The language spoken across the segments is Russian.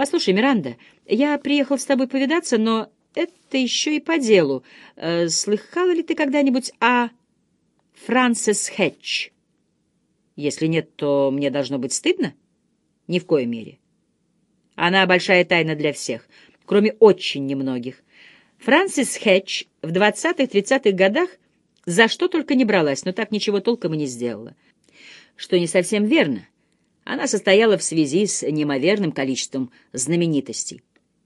Послушай, Миранда, я приехал с тобой повидаться, но это еще и по делу. Э, слыхала ли ты когда-нибудь о Франсис Хэтч? Если нет, то мне должно быть стыдно? Ни в коей мере. Она большая тайна для всех, кроме очень немногих. Франсис Хэтч в 20-30-х годах за что только не бралась, но так ничего толком и не сделала. Что не совсем верно. Она состояла в связи с неимоверным количеством знаменитостей.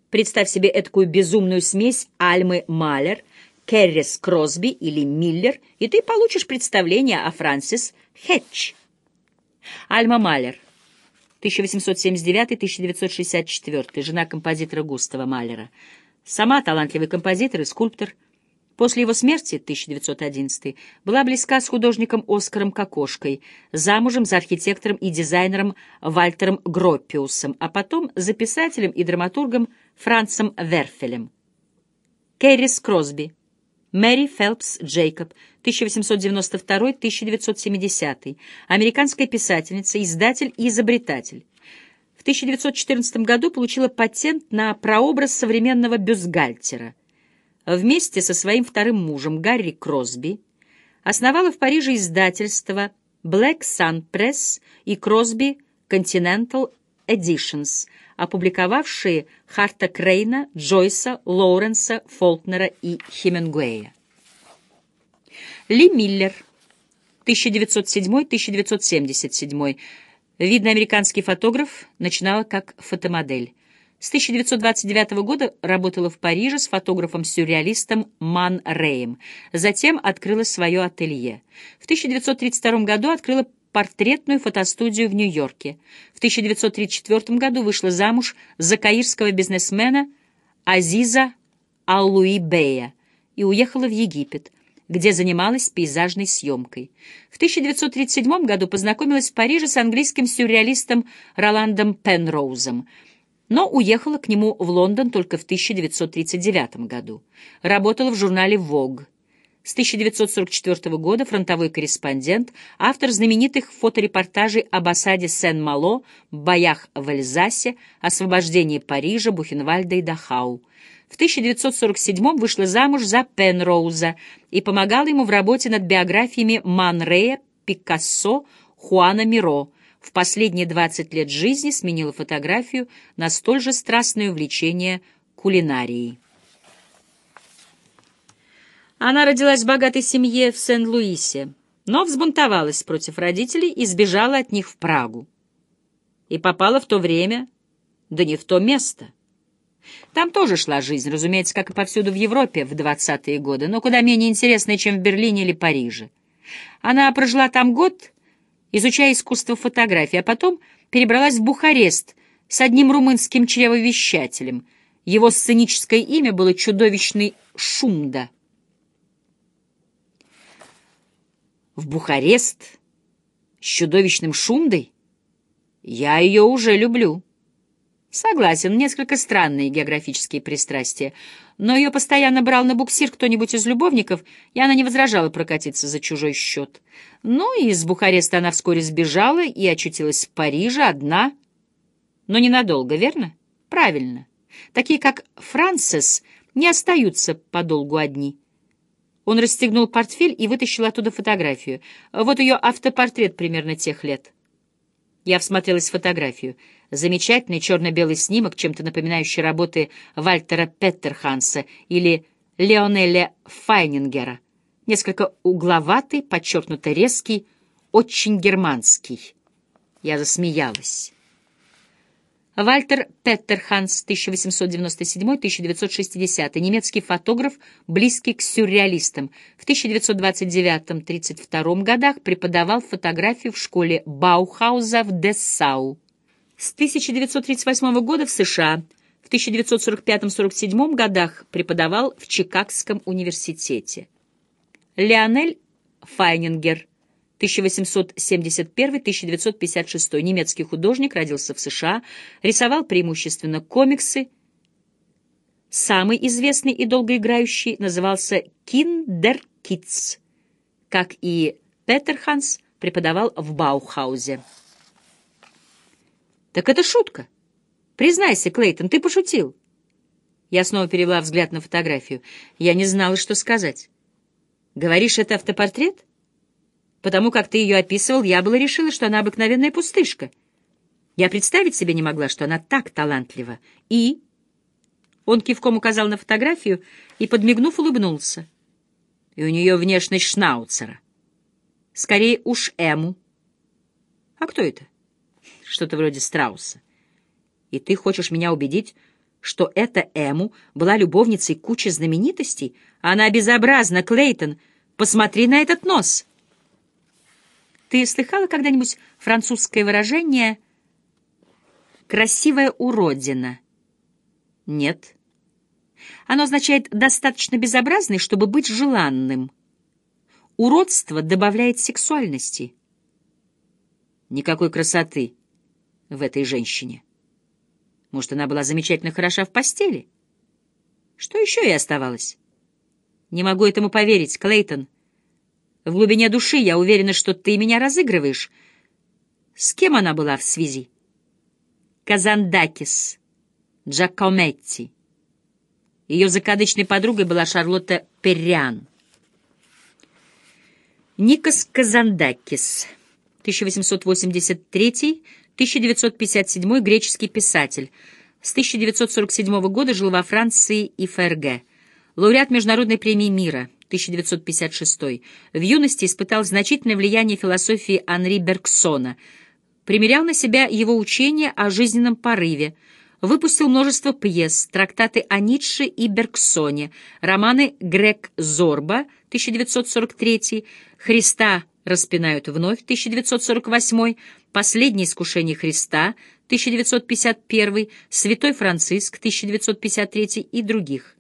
Представь себе эткую безумную смесь Альмы Малер, Керрис Кросби или Миллер, и ты получишь представление о Франсис Хэтч. Альма Малер, 1879-1964, жена композитора Густава Малера. Сама талантливый композитор и скульптор. После его смерти, 1911, была близка с художником Оскаром Кокошкой, замужем за архитектором и дизайнером Вальтером Гроппиусом, а потом за писателем и драматургом Францем Верфелем. Кэррис Кросби, Мэри Фелпс Джейкоб, 1892-1970, американская писательница, издатель и изобретатель. В 1914 году получила патент на прообраз современного бюстгальтера. Вместе со своим вторым мужем Гарри Кросби основала в Париже издательство Black Sun Press и Crosby Continental Editions, опубликовавшие Харта Крейна, Джойса, Лоуренса, Фолкнера и Хемингуэя. Ли Миллер, 1907-1977, видный американский фотограф, начинала как фотомодель. С 1929 года работала в Париже с фотографом-сюрреалистом Ман Рэем. Затем открыла свое ателье. В 1932 году открыла портретную фотостудию в Нью-Йорке. В 1934 году вышла замуж за каирского бизнесмена Азиза Аллуи Бея и уехала в Египет где занималась пейзажной съемкой. В 1937 году познакомилась в Париже с английским сюрреалистом Роландом Пенроузом, но уехала к нему в Лондон только в 1939 году. Работала в журнале Vogue. С 1944 года фронтовой корреспондент, автор знаменитых фоторепортажей об осаде Сен-Мало, боях в Эльзасе, освобождении Парижа, Бухенвальда и Дахау – в 1947 вышла замуж за Пенроуза и помогала ему в работе над биографиями Манрея, Пикассо, Хуана Миро. В последние 20 лет жизни сменила фотографию на столь же страстное увлечение кулинарией. Она родилась в богатой семье в Сен-Луисе, но взбунтовалась против родителей и сбежала от них в Прагу. И попала в то время, да не в то место — там тоже шла жизнь, разумеется, как и повсюду в Европе в 20-е годы, но куда менее интересная, чем в Берлине или Париже. Она прожила там год, изучая искусство фотографии, а потом перебралась в Бухарест с одним румынским чревовещателем. Его сценическое имя было чудовищный Шумда. В Бухарест с чудовищным Шумдой? Я ее уже люблю. Согласен, несколько странные географические пристрастия, но ее постоянно брал на буксир кто-нибудь из любовников, и она не возражала прокатиться за чужой счет. Ну и из Бухареста она вскоре сбежала и очутилась в Париже одна, но ненадолго, верно? Правильно. Такие, как Франсис, не остаются подолгу одни. Он расстегнул портфель и вытащил оттуда фотографию. Вот ее автопортрет примерно тех лет. Я всмотрелась в фотографию. Замечательный черно-белый снимок, чем-то напоминающий работы Вальтера Петтерханса или Леонеля Файнингера. Несколько угловатый, подчеркнуто резкий, очень германский. Я засмеялась. Вальтер Петтерханс, 1897-1960, немецкий фотограф, близкий к сюрреалистам. В 1929-32 годах преподавал фотографию в школе Баухауза в Дессау. С 1938 года в США, в 1945-47 годах преподавал в Чикагском университете. Леонель Файнингер, 1871-1956, немецкий художник, родился в США, рисовал преимущественно комиксы. Самый известный и долгоиграющий назывался Киндеркитц, как и Петерханс преподавал в Баухаузе. Так это шутка. Признайся, Клейтон, ты пошутил. Я снова перевела взгляд на фотографию. Я не знала, что сказать. Говоришь, это автопортрет? Потому как ты ее описывал, я была решила, что она обыкновенная пустышка. Я представить себе не могла, что она так талантлива. И... Он кивком указал на фотографию и, подмигнув, улыбнулся. И у нее внешность шнауцера. Скорее уж Эму. А кто это? Что-то вроде страуса. И ты хочешь меня убедить, что эта Эму была любовницей кучи знаменитостей? Она безобразна, Клейтон. Посмотри на этот нос. Ты слыхала когда-нибудь французское выражение «красивая уродина»? Нет. Оно означает «достаточно безобразный, чтобы быть желанным». Уродство добавляет сексуальности. Никакой красоты в этой женщине. Может, она была замечательно хороша в постели? Что еще ей оставалось? Не могу этому поверить, Клейтон. В глубине души я уверена, что ты меня разыгрываешь. С кем она была в связи? Казандакис, Джакометти. Ее закадычной подругой была Шарлотта Перриан. Никос Казандакис, 1883-1957 греческий писатель. С 1947 года жил во Франции и ФРГ. Лауреат Международной премии мира, 1956. В юности испытал значительное влияние философии Анри Бергсона. Примерял на себя его учение о жизненном порыве – Выпустил множество пьес, трактаты о Ницше и Бергсоне, романы «Грек Зорба» 1943, «Христа распинают вновь» 1948, «Последнее искушение Христа» 1951, «Святой Франциск» 1953 и других.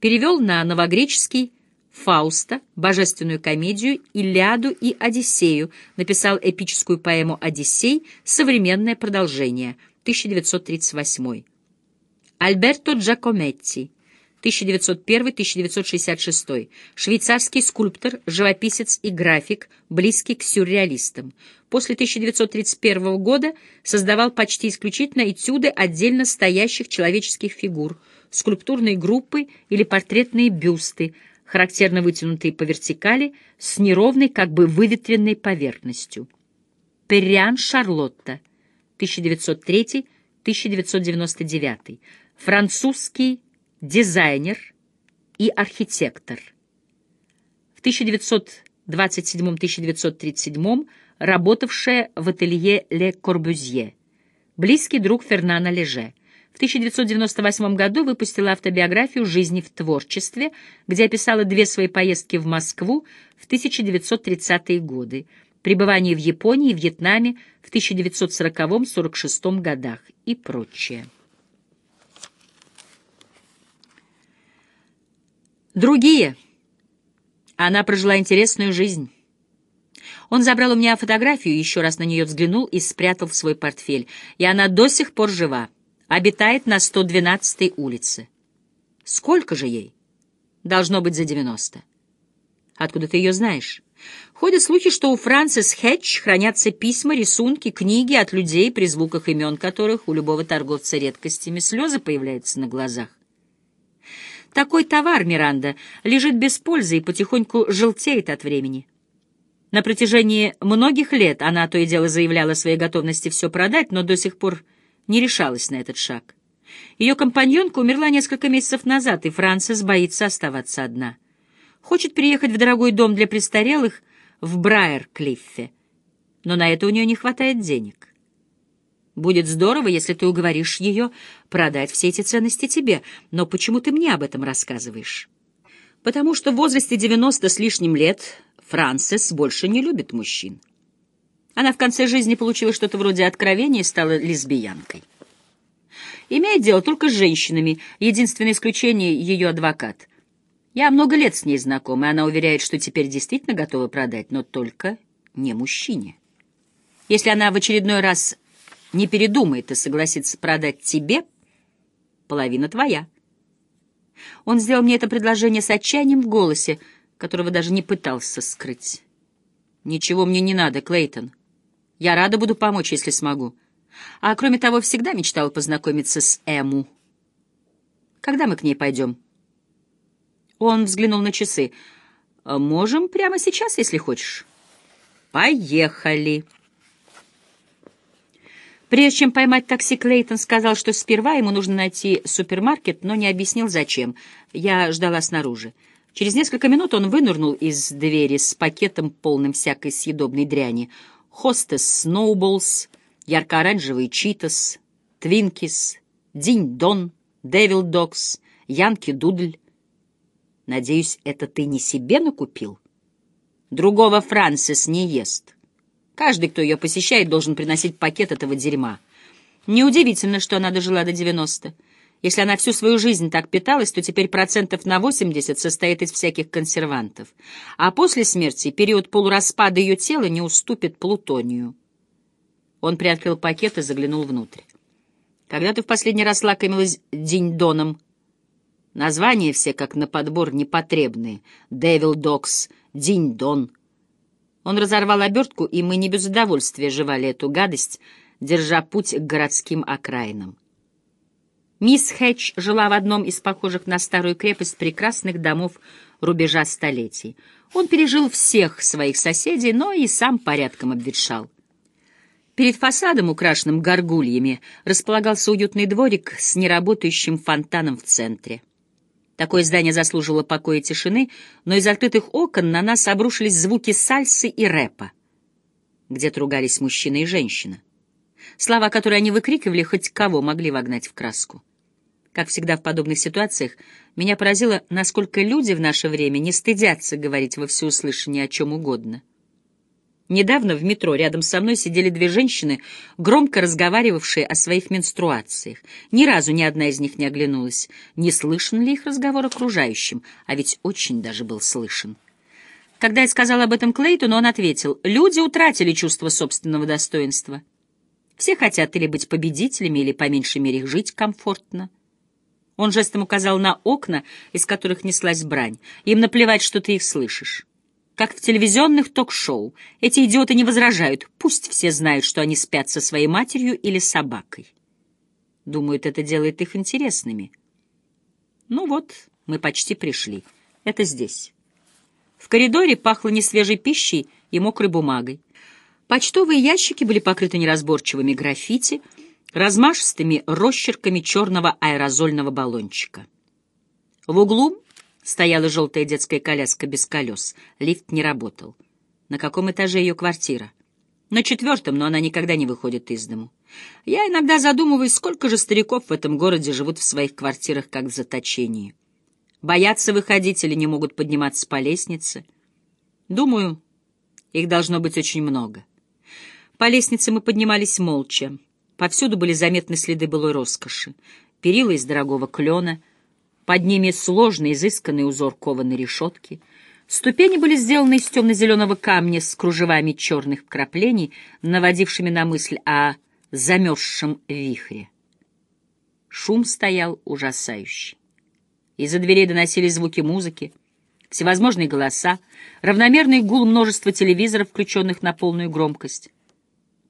Перевел на новогреческий Фауста, божественную комедию, Илиаду и Одиссею, написал эпическую поэму «Одиссей», современное продолжение – 1938. Альберто Джакометти, 1901-1966, швейцарский скульптор, живописец и график, близкий к сюрреалистам. После 1931 года создавал почти исключительно этюды отдельно стоящих человеческих фигур, скульптурные группы или портретные бюсты, характерно вытянутые по вертикали, с неровной, как бы выветренной поверхностью. Перриан Шарлотта – 1903-1999, французский дизайнер и архитектор. В 1927-1937 работавшая в ателье Ле Корбюзье, близкий друг Фернана Леже. В 1998 году выпустила автобиографию «Жизни в творчестве», где описала две свои поездки в Москву в 1930-е годы пребывание в Японии и Вьетнаме в 1940-46 годах и прочее. Другие. Она прожила интересную жизнь. Он забрал у меня фотографию, еще раз на нее взглянул и спрятал в свой портфель. И она до сих пор жива. Обитает на 112-й улице. Сколько же ей? Должно быть за 90. Откуда ты ее знаешь? Ходят слухи, что у Фрэнсис Хэтч хранятся письма, рисунки, книги от людей, при звуках имен которых у любого торговца редкостями слезы появляются на глазах. Такой товар, Миранда, лежит без пользы и потихоньку желтеет от времени. На протяжении многих лет она то и дело заявляла своей готовности все продать, но до сих пор не решалась на этот шаг. Ее компаньонка умерла несколько месяцев назад, и Фрэнсис боится оставаться одна. Хочет приехать в дорогой дом для престарелых в Брайер-Клиффе, но на это у нее не хватает денег. Будет здорово, если ты уговоришь ее продать все эти ценности тебе, но почему ты мне об этом рассказываешь? Потому что в возрасте 90 с лишним лет Франсис больше не любит мужчин. Она в конце жизни получила что-то вроде откровения и стала лесбиянкой. Имеет дело только с женщинами, единственное исключение — ее адвокат — я много лет с ней знакома, и она уверяет, что теперь действительно готова продать, но только не мужчине. Если она в очередной раз не передумает и согласится продать тебе, половина твоя. Он сделал мне это предложение с отчаянием в голосе, которого даже не пытался скрыть. «Ничего мне не надо, Клейтон. Я рада буду помочь, если смогу. А кроме того, всегда мечтал познакомиться с Эму. Когда мы к ней пойдем? Он взглянул на часы. Можем прямо сейчас, если хочешь. Поехали. Прежде чем поймать такси, Клейтон сказал, что сперва ему нужно найти супермаркет, но не объяснил, зачем. Я ждала снаружи. Через несколько минут он вынырнул из двери с пакетом, полным всякой съедобной дряни. Hostess Sno Balls, ярко-оранжевый Cheetos, Twinkies, Ding Dongs, Devil Dogs, Yankee Doodles. Надеюсь, это ты не себе накупил? Другого Франсис не ест. Каждый, кто ее посещает, должен приносить пакет этого дерьма. Неудивительно, что она дожила до 90. Если она всю свою жизнь так питалась, то теперь процентов на 80 состоит из всяких консервантов. А после смерти период полураспада ее тела не уступит плутонию. Он приоткрыл пакет и заглянул внутрь. Когда ты в последний раз лакомилась динь-доном? Названия все, как на подбор, непотребные. Девил Докс, Динь-дон. Он разорвал обертку, и мы не без удовольствия жевали эту гадость, держа путь к городским окраинам. Мисс Хэтч жила в одном из похожих на старую крепость прекрасных домов рубежа столетий. Он пережил всех своих соседей, но и сам порядком обветшал. Перед фасадом, украшенным горгульями, располагался уютный дворик с неработающим фонтаном в центре. Такое здание заслужило покоя и тишины, но из открытых окон на нас обрушились звуки сальсы и рэпа. Где-то ругались мужчина и женщина. Слова, которые они выкрикивали, хоть кого могли вогнать в краску. Как всегда в подобных ситуациях, меня поразило, насколько люди в наше время не стыдятся говорить во всеуслышание о чем угодно. Недавно в метро рядом со мной сидели две женщины, громко разговаривавшие о своих менструациях. Ни разу ни одна из них не оглянулась. Не слышен ли их разговор окружающим? А ведь очень даже был слышен. Когда я сказал об этом Клейтону, он ответил, «Люди утратили чувство собственного достоинства». Все хотят или быть победителями, или, по меньшей мере, жить комфортно. Он жестом указал на окна, из которых неслась брань. Им наплевать, что ты их слышишь. Как в телевизионных ток-шоу. Эти идиоты не возражают. Пусть все знают, что они спят со своей матерью или собакой. Думают, это делает их интересными. Ну вот, мы почти пришли. Это здесь. В коридоре пахло несвежей пищей и мокрой бумагой. Почтовые ящики были покрыты неразборчивыми граффити, размашистыми росчерками черного аэрозольного баллончика. В углу стояла желтая детская коляска без колес. Лифт не работал. На каком этаже ее квартира? На четвертом, но она никогда не выходит из дому. Я иногда задумываюсь, сколько же стариков в этом городе живут в своих квартирах, как в заточении. Боятся выходить или не могут подниматься по лестнице. Думаю, их должно быть очень много. По лестнице мы поднимались молча. Повсюду были заметны следы былой роскоши. Перила из дорогого клена, под ними сложный, изысканный узор кованой решетки. Ступени были сделаны из темно-зеленого камня с кружевами черных вкраплений, наводившими на мысль о замерзшем вихре. Шум стоял ужасающий. Из-за дверей доносились звуки музыки, всевозможные голоса, равномерный гул множества телевизоров, включенных на полную громкость.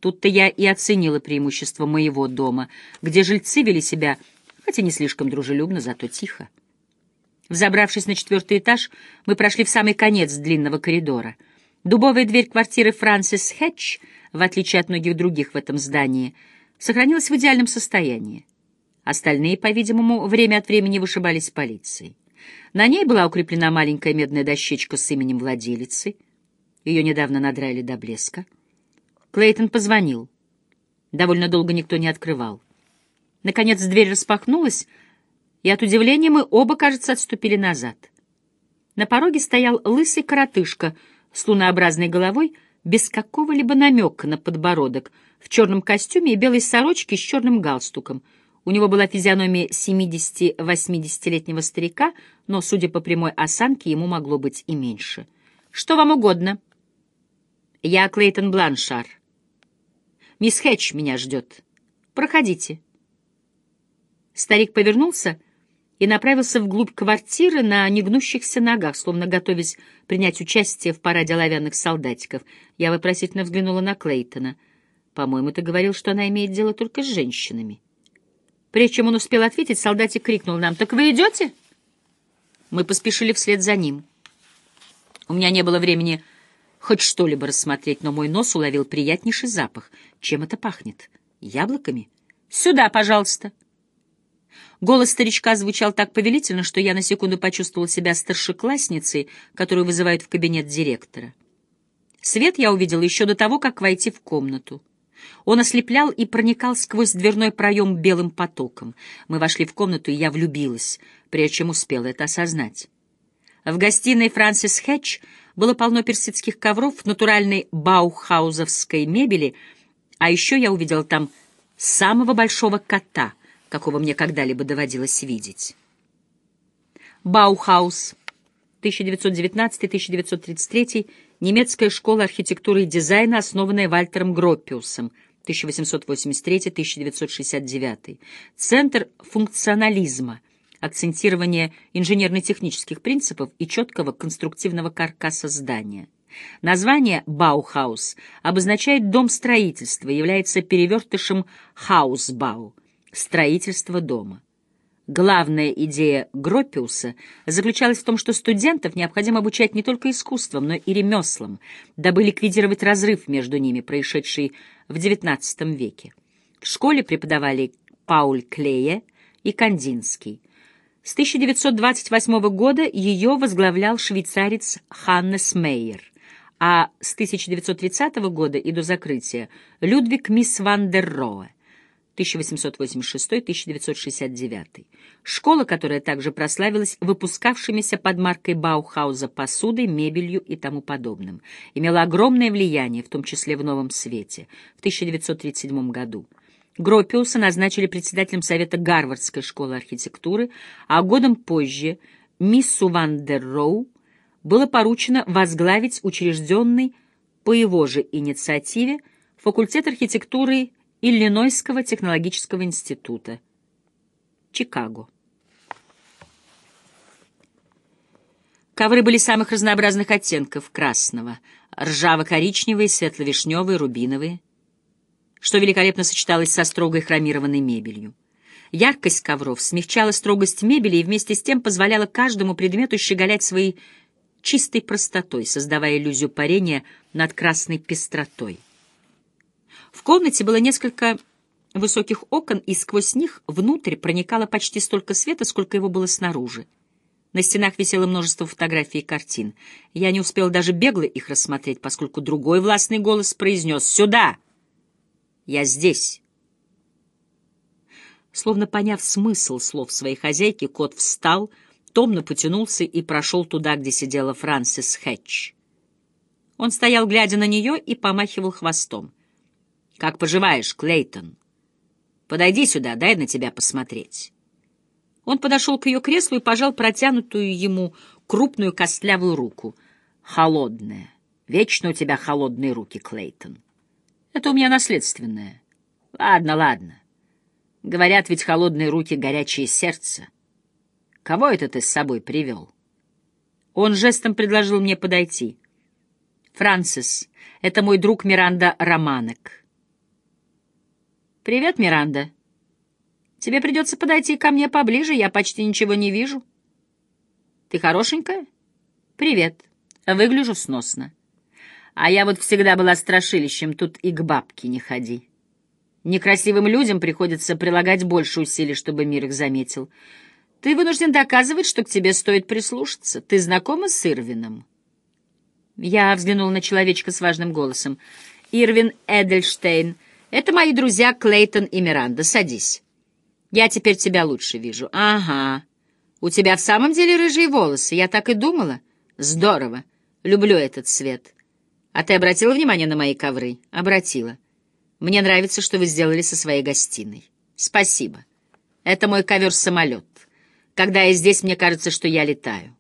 Тут-то я и оценила преимущество моего дома, где жильцы вели себя, хотя не слишком дружелюбно, зато тихо. Взобравшись на четвертый этаж, мы прошли в самый конец длинного коридора. Дубовая дверь квартиры Франсис Хэтч, в отличие от многих других в этом здании, сохранилась в идеальном состоянии. Остальные, по-видимому, время от времени вышибались полицией. На ней была укреплена маленькая медная дощечка с именем владелицы. Ее недавно надрали до блеска. Клейтон позвонил. Довольно долго никто не открывал. Наконец дверь распахнулась, и от удивления мы оба, кажется, отступили назад. На пороге стоял лысый коротышка с лунообразной головой, без какого-либо намека на подбородок, в черном костюме и белой сорочке с черным галстуком. У него была физиономия 70-80-летнего старика, но, судя по прямой осанке, ему могло быть и меньше. «Что вам угодно?» «Я Клейтон Бланшар», Мисс Хэтч меня ждет. Проходите. Старик повернулся и направился вглубь квартиры на негнущихся ногах, словно готовясь принять участие в параде оловянных солдатиков. Я вопросительно взглянула на Клейтона. По-моему, ты говорил, что она имеет дело только с женщинами. Прежде чем он успел ответить, солдатик крикнул нам, «Так вы идете?» Мы поспешили вслед за ним. У меня не было времени хоть что-либо рассмотреть, но мой нос уловил приятнейший запах. Чем это пахнет? Яблоками? «Сюда, пожалуйста!» Голос старичка звучал так повелительно, что я на секунду почувствовал себя старшеклассницей, которую вызывают в кабинет директора. Свет я увидел еще до того, как войти в комнату. Он ослеплял и проникал сквозь дверной проем белым потоком. Мы вошли в комнату, и я влюбилась, прежде чем успела это осознать. В гостиной Франсис Хэтч было полно персидских ковров, натуральной баухаузовской мебели, а еще я увидела там самого большого кота, какого мне когда-либо доводилось видеть. Баухаус, 1919-1933 немецкая школа архитектуры и дизайна, основанная Вальтером Гропиусом, 1883-1969. Центр функционализма, акцентирование инженерно-технических принципов и четкого конструктивного каркаса здания. Название «Баухаус» обозначает дом строительства, является перевертышем «хаусбау» — строительство дома. Главная идея Гроппиуса заключалась в том, что студентов необходимо обучать не только искусствам, но и ремеслам, дабы ликвидировать разрыв между ними, происшедший в XIX веке. В школе преподавали Пауль Клее и Кандинский. С 1928 года ее возглавлял швейцарец Ханнес Мейер, а с 1930 года и до закрытия Людвиг Мисс ван дер Роэ. 1886-1969. Школа, которая также прославилась выпускавшимися под маркой Баухауза посудой, мебелью и тому подобным, имела огромное влияние, в том числе в Новом Свете, в 1937 году. Гропиуса назначили председателем Совета Гарвардской школы архитектуры, а годом позже миссу Ван дер Роу было поручено возглавить учрежденный по его же инициативе факультет архитектуры Иллинойского технологического института, Чикаго. Ковры были самых разнообразных оттенков красного, ржаво-коричневые, светло-вишневые, рубиновые, что великолепно сочеталось со строгой хромированной мебелью. Яркость ковров смягчала строгость мебели и вместе с тем позволяла каждому предмету щеголять своей чистой простотой, создавая иллюзию парения над красной пестротой. В комнате было несколько высоких окон, и сквозь них внутрь проникало почти столько света, сколько его было снаружи. На стенах висело множество фотографий и картин. Я не успел даже бегло их рассмотреть, поскольку другой властный голос произнес «Сюда! Я здесь!» Словно поняв смысл слов своей хозяйки, кот встал, томно потянулся и прошел туда, где сидела Франсис Хэтч. Он стоял, глядя на нее, и помахивал хвостом. «Как поживаешь, Клейтон? Подойди сюда, дай на тебя посмотреть». Он подошел к ее креслу и пожал протянутую ему крупную костлявую руку. «Холодная. Вечно у тебя холодные руки, Клейтон. Это у меня наследственное. Ладно, ладно. Говорят, ведь холодные руки — горячее сердце. Кого это ты с собой привел?» Он жестом предложил мне подойти. «Франсис, это мой друг Миранда Романек». «Привет, Миранда. Тебе придется подойти ко мне поближе, я почти ничего не вижу». «Ты хорошенькая?» «Привет. Выгляжу сносно. А я вот всегда была страшилищем, тут и к бабке не ходи. Некрасивым людям приходится прилагать больше усилий, чтобы мир их заметил. Ты вынужден доказывать, что к тебе стоит прислушаться. Ты знакома с Ирвином?» Я взглянул на человечка с важным голосом. «Ирвин Эдельштейн» Это мои друзья Клейтон и Миранда. Садись. Я теперь тебя лучше вижу. Ага. У тебя в самом деле рыжие волосы. Я так и думала. Здорово. Люблю этот цвет. А ты обратила внимание на мои ковры? Обратила. Мне нравится, что вы сделали со своей гостиной. Спасибо. Это мой ковер-самолет. Когда я здесь, мне кажется, что я летаю.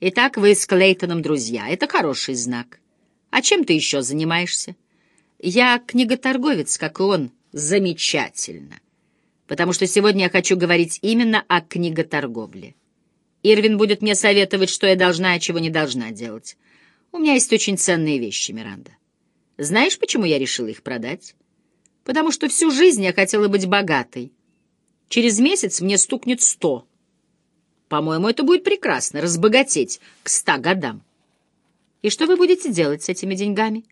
Итак, вы с Клейтоном друзья. Это хороший знак. А чем ты еще занимаешься? Я книготорговец, как и он. Замечательно. Потому что сегодня я хочу говорить именно о книготорговле. Ирвин будет мне советовать, что я должна, а чего не должна делать. У меня есть очень ценные вещи, Миранда. Знаешь, почему я решила их продать? Потому что всю жизнь я хотела быть богатой. Через месяц мне стукнет сто. По-моему, это будет прекрасно — разбогатеть к ста годам. И что вы будете делать с этими деньгами?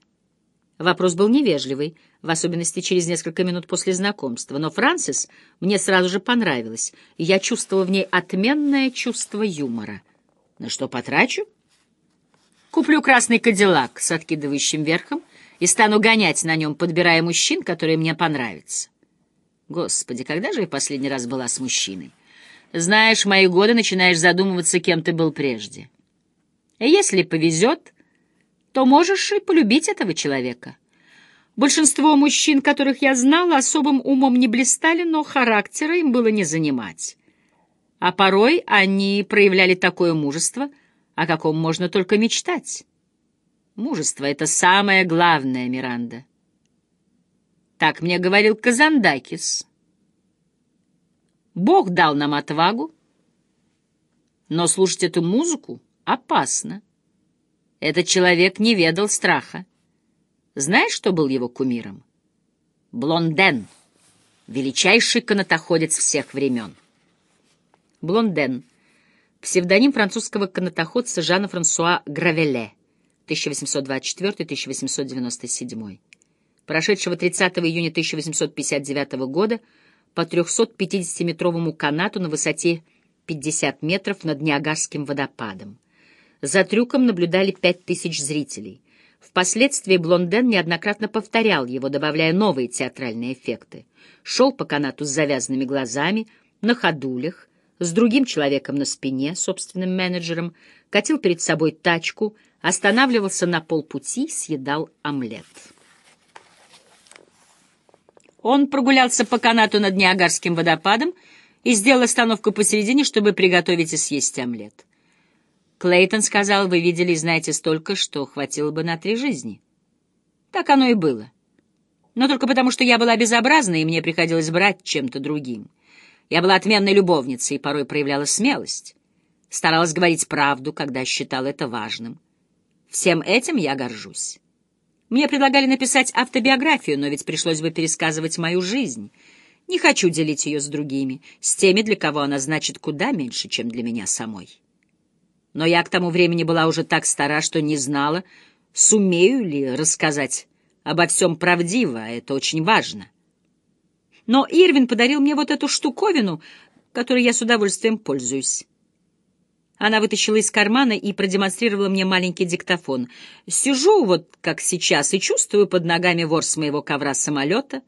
Вопрос был невежливый, в особенности через несколько минут после знакомства, но Франсис мне сразу же понравилась, и я чувствовала в ней отменное чувство юмора. На что потрачу? Куплю красный кадиллак с откидывающим верхом и стану гонять на нем, подбирая мужчин, которые мне понравятся. Господи, когда же я последний раз была с мужчиной? Знаешь, мои годы начинаешь задумываться, кем ты был прежде. Если повезет, то можешь и полюбить этого человека. Большинство мужчин, которых я знала, особым умом не блистали, но характера им было не занимать. А порой они проявляли такое мужество, о каком можно только мечтать. Мужество — это самое главное, Миранда. Так мне говорил Казандакис. Бог дал нам отвагу, но слушать эту музыку опасно. Этот человек не ведал страха. Знаешь, что был его кумиром? Блонден, величайший канатоходец всех времен. Блонден — псевдоним французского канатоходца Жана Франсуа Гравеле, 1824-1897, прошедшего 30 июня 1859 года по 350-метровому канату на высоте 50 метров над Ниагарским водопадом. За трюком наблюдали 5000 зрителей. Впоследствии Блонден неоднократно повторял его, добавляя новые театральные эффекты. Шел по канату с завязанными глазами, на ходулях, с другим человеком на спине, собственным менеджером, катил перед собой тачку, останавливался на полпути, съедал омлет. Он прогулялся по канату над Ниагарским водопадом и сделал остановку посередине, чтобы приготовить и съесть омлет. Клейтон сказал, вы видели и знаете столько, что хватило бы на три жизни. Так оно и было. Но только потому, что я была безобразной, и мне приходилось брать чем-то другим. Я была отменной любовницей и порой проявляла смелость. Старалась говорить правду, когда считала это важным. Всем этим я горжусь. Мне предлагали написать автобиографию, но ведь пришлось бы пересказывать мою жизнь. Не хочу делить ее с другими, с теми, для кого она значит куда меньше, чем для меня самой. Но я к тому времени была уже так стара, что не знала, сумею ли рассказать обо всем правдиво, а это очень важно. Но Ирвин подарил мне вот эту штуковину, которой я с удовольствием пользуюсь. Она вытащила из кармана и продемонстрировала мне маленький диктофон. Сижу вот как сейчас и чувствую под ногами ворс моего ковра самолета.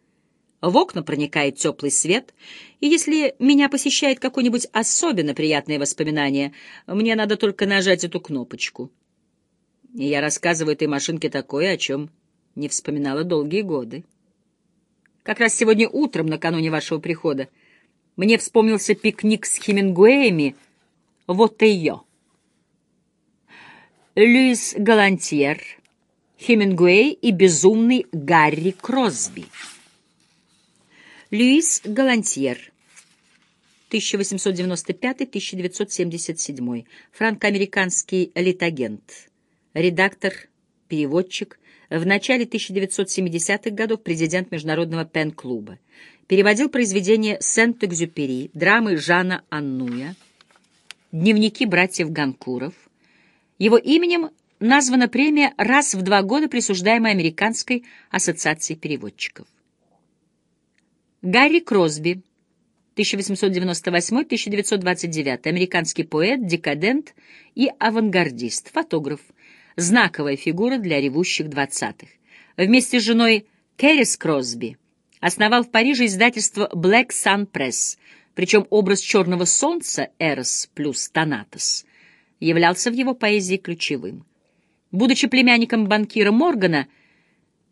В окна проникает теплый свет, и если меня посещает какое-нибудь особенно приятное воспоминание, мне надо только нажать эту кнопочку. И я рассказываю этой машинке такое, о чем не вспоминала долгие годы. Как раз сегодня утром, накануне вашего прихода, мне вспомнился пикник с Хемингуэями — вот ее. Льюис Галантьер, Хемингуэй и безумный Гарри Кросби. Льюис Галантьер, 1895-1977, франко-американский литагент, редактор, переводчик, в начале 1970-х годов президент Международного пен-клуба. Переводил произведения Сент-Экзюпери, драмы Жана Аннуя, Дневники братьев Ганкуров. Его именем названа премия, раз в два года присуждаемая Американской ассоциацией переводчиков. Гарри Кросби, 1898-1929, американский поэт, декадент и авангардист, фотограф, знаковая фигура для ревущих двадцатых. Вместе с женой Кэрис Кросби основал в Париже издательство Black Sun Press – причем образ черного солнца Эрос плюс Танатос являлся в его поэзии ключевым. Будучи племянником банкира Моргана,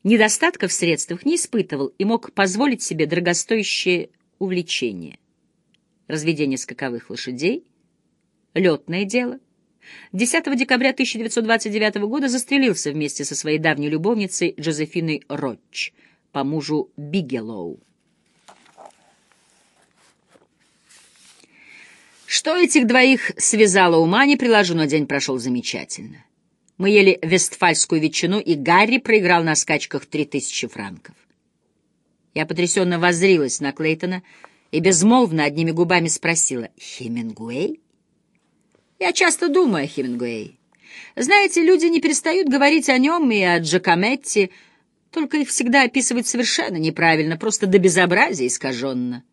недостатков в средствах не испытывал и мог позволить себе дорогостоящее увлечение. Разведение скаковых лошадей, летное дело. 10 декабря 1929 года застрелился вместе со своей давней любовницей Джозефиной Ротч по мужу Бигелоу. Что этих двоих связало ума, не приложу, но день прошел замечательно. Мы ели вестфальскую ветчину, и Гарри проиграл на скачках три тысячи франков. Я потрясенно воззрилась на Клейтона и безмолвно одними губами спросила «Хемингуэй?» Я часто думаю о Хемингуэе. Знаете, люди не перестают говорить о нем и о Джакометти, только их всегда описывают совершенно неправильно, просто до безобразия искаженно.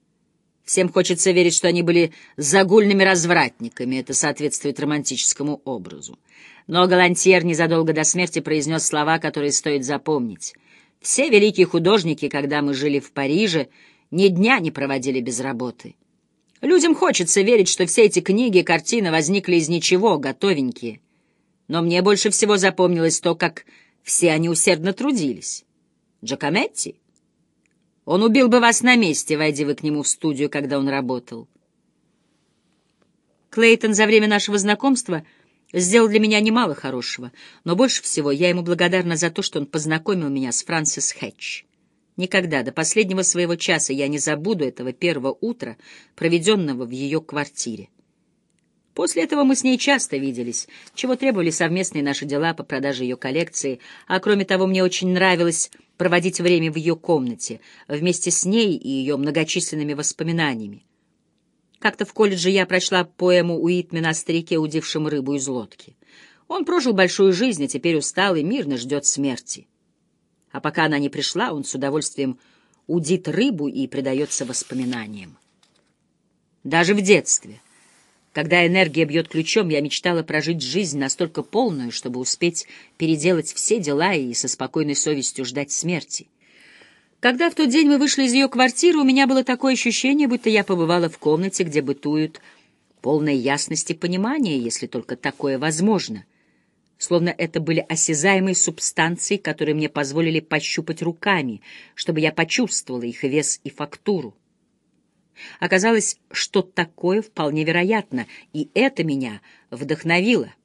Всем хочется верить, что они были загульными развратниками, это соответствует романтическому образу. Но Галантьер незадолго до смерти произнес слова, которые стоит запомнить. Все великие художники, когда мы жили в Париже, ни дня не проводили без работы. Людям хочется верить, что все эти книги картины возникли из ничего, готовенькие. Но мне больше всего запомнилось то, как все они усердно трудились. Джакометти? Он убил бы вас на месте, войди вы к нему в студию, когда он работал. Клейтон за время нашего знакомства — сделал для меня немало хорошего, но больше всего я ему благодарна за то, что он познакомил меня с Франсис Хэтч. Никогда до последнего своего часа я не забуду этого первого утра, проведенного в ее квартире. После этого мы с ней часто виделись, чего требовали совместные наши дела по продаже ее коллекции, а кроме того, мне очень нравилось проводить время в ее комнате, вместе с ней и ее многочисленными воспоминаниями. Как-то в колледже я прочла поэму Уитмена о старике, удившем рыбу из лодки. Он прожил большую жизнь, а теперь устал и мирно ждет смерти. А пока она не пришла, он с удовольствием удит рыбу и предается воспоминаниям. Даже в детстве, когда энергия бьет ключом, я мечтала прожить жизнь настолько полную, чтобы успеть переделать все дела и со спокойной совестью ждать смерти. Когда в тот день мы вышли из ее квартиры, у меня было такое ощущение, будто я побывала в комнате, где бытуют полной ясности понимания, если только такое возможно. Словно это были осязаемые субстанции, которые мне позволили пощупать руками, чтобы я почувствовала их вес и фактуру. Оказалось, что такое вполне вероятно, и это меня вдохновило —